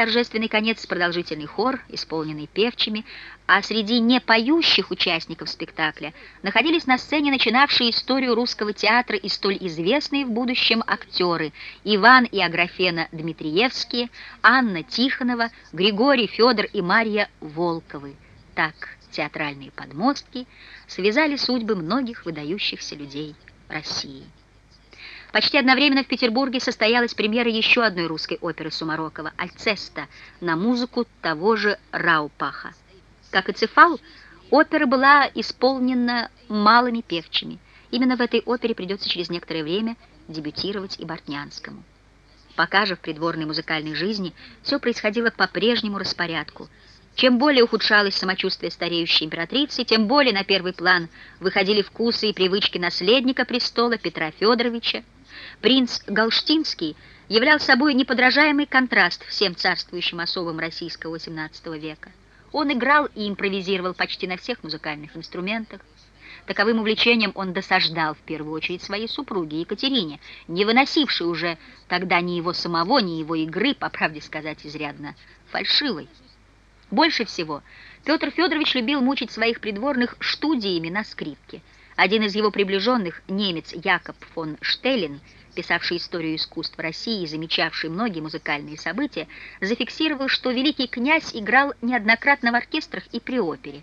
торжественный конец продолжительный хор, исполненный певчими, а среди непоющих участников спектакля находились на сцене начинавшие историю русского театра и столь известные в будущем актеры Иван и Аграфена Дмитриевские, Анна Тихонова, Григорий, Федор и Марья Волковы. Так театральные подмостки связали судьбы многих выдающихся людей России. Почти одновременно в Петербурге состоялась премьера еще одной русской оперы Сумарокова «Альцеста» на музыку того же Раупаха. Как и «Цефал», опера была исполнена малыми певчими. Именно в этой опере придется через некоторое время дебютировать и Бортнянскому. Пока же в придворной музыкальной жизни все происходило по прежнему распорядку. Чем более ухудшалось самочувствие стареющей императрицы, тем более на первый план выходили вкусы и привычки наследника престола Петра Федоровича, Принц Галштинский являл собой неподражаемый контраст всем царствующим особам российского XVIII века. Он играл и импровизировал почти на всех музыкальных инструментах. Таковым увлечением он досаждал в первую очередь своей супруге Екатерине, не выносившей уже тогда ни его самого, ни его игры, по правде сказать, изрядно фальшивой. Больше всего Петр Федорович любил мучить своих придворных студиями на скрипке. Один из его приближенных, немец Якоб фон Штеллин, писавший историю искусства России и замечавший многие музыкальные события, зафиксировал, что великий князь играл неоднократно в оркестрах и при опере.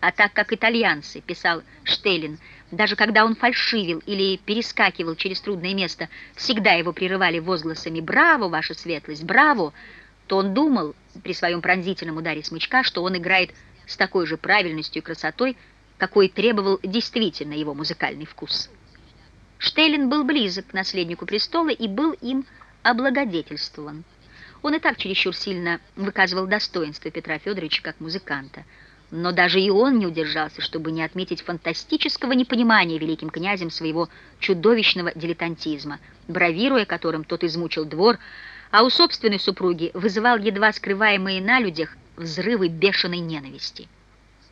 А так как итальянцы, писал Штеллин, даже когда он фальшивил или перескакивал через трудное место, всегда его прерывали возгласами «Браво, ваша светлость! Браво!», то он думал при своем пронзительном ударе смычка, что он играет с такой же правильностью и красотой, какой требовал действительно его музыкальный вкус. Штейлин был близок к наследнику престола и был им облагодетельствован. Он и так чересчур сильно выказывал достоинство Петра Федоровича как музыканта. Но даже и он не удержался, чтобы не отметить фантастического непонимания великим князем своего чудовищного дилетантизма, бравируя которым тот измучил двор, а у собственной супруги вызывал едва скрываемые на людях взрывы бешеной ненависти.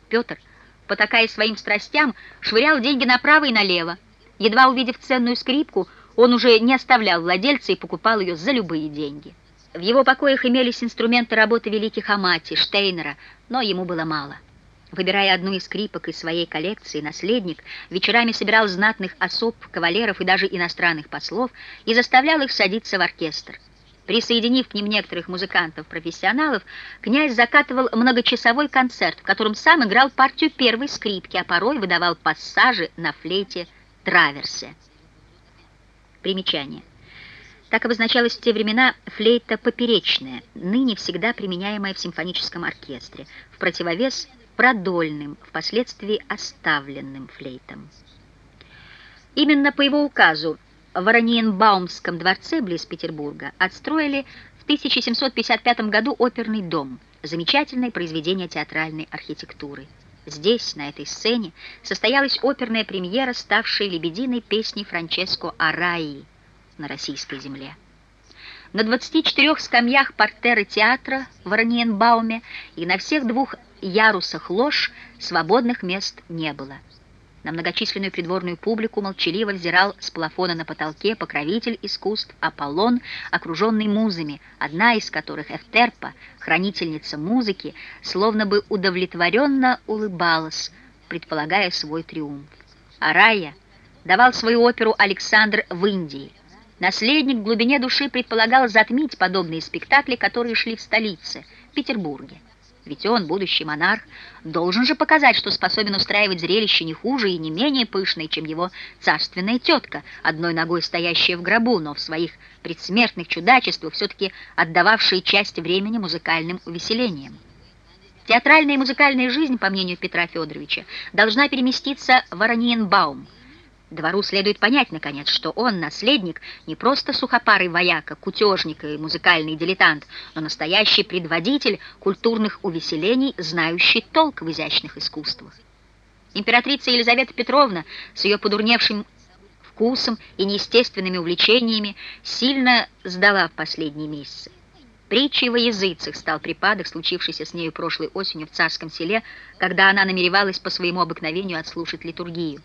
Петр, потакая своим страстям, швырял деньги направо и налево, Едва увидев ценную скрипку, он уже не оставлял владельца и покупал ее за любые деньги. В его покоях имелись инструменты работы великих Амати, Штейнера, но ему было мало. Выбирая одну из скрипок из своей коллекции, наследник вечерами собирал знатных особ, кавалеров и даже иностранных послов и заставлял их садиться в оркестр. Присоединив к ним некоторых музыкантов-профессионалов, князь закатывал многочасовой концерт, в котором сам играл партию первой скрипки, а порой выдавал пассажи на флейте траверсе. Примечание. Так обозначалась в те времена флейта поперечная, ныне всегда применяемая в симфоническом оркестре, в противовес продольным, впоследствии оставленным флейтам. Именно по его указу в Ораниенбаумском дворце близ Петербурга отстроили в 1755 году оперный дом, замечательное произведение театральной архитектуры. Здесь, на этой сцене, состоялась оперная премьера, ставшая лебединой песней Франческо Араи на российской земле. На 24 скамьях портера театра в Ораниенбауме и на всех двух ярусах лож свободных мест не было. На многочисленную придворную публику молчаливо взирал с плафона на потолке покровитель искусств Аполлон, окруженный музами, одна из которых, Эфтерпа, хранительница музыки, словно бы удовлетворенно улыбалась, предполагая свой триумф. А Рая давал свою оперу «Александр в Индии». Наследник в глубине души предполагал затмить подобные спектакли, которые шли в столице, Петербурге. Ведь он, будущий монарх, должен же показать, что способен устраивать зрелище не хуже и не менее пышное, чем его царственная тетка, одной ногой стоящая в гробу, но в своих предсмертных чудачествах все-таки отдававшая часть времени музыкальным увеселениям. Театральная и музыкальная жизнь, по мнению Петра Федоровича, должна переместиться в Ораниенбаум, Двору следует понять, наконец, что он, наследник, не просто сухопарый вояка, кутежник и музыкальный дилетант, но настоящий предводитель культурных увеселений, знающий толк в изящных искусствах. Императрица Елизавета Петровна с ее подурневшим вкусом и неестественными увлечениями сильно сдала в последние месяцы. Притчей во языцах стал припадок, случившийся с нею прошлой осенью в царском селе, когда она намеревалась по своему обыкновению отслушать литургию.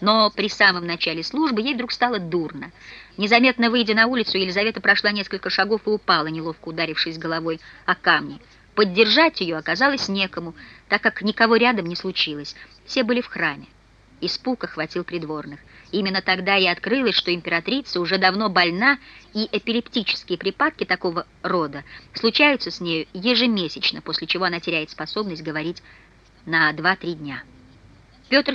Но при самом начале службы ей вдруг стало дурно. Незаметно выйдя на улицу, Елизавета прошла несколько шагов и упала, неловко ударившись головой о камни. Поддержать ее оказалось некому, так как никого рядом не случилось. Все были в храме. Испуг охватил придворных. Именно тогда и открылось, что императрица уже давно больна, и эпилептические припадки такого рода случаются с нею ежемесячно, после чего она теряет способность говорить на 2-3 дня. Петр